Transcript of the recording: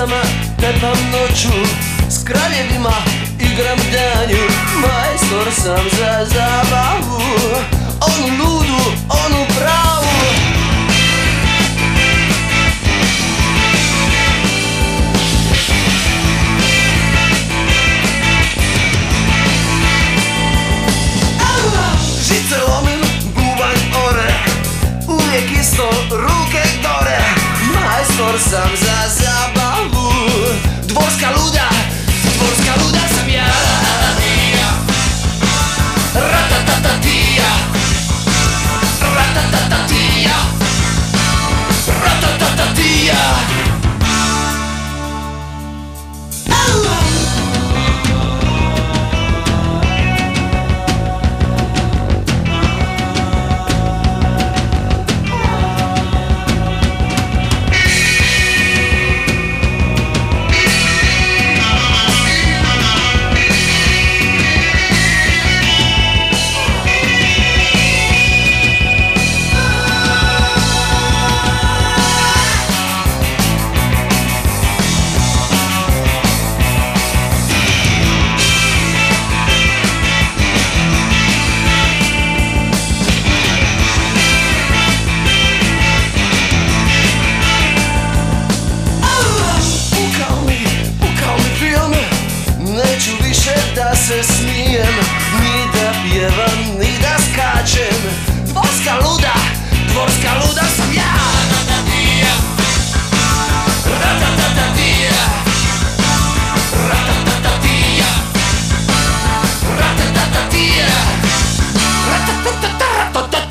Pevam noću s kraljevima Igram danju. Majstor sam za zabavu Onu ludu, onu pravu. Žice lomim, bubanj ore Uvijek isto ruke gore Majstor sam za die. se smijem Mi da pjevam, ni da skačem. Dvorska luda, dvorska luda sam ja. Ratatadija Ratatadija Ratatadija Ratatadija Ratatadija Ratatadija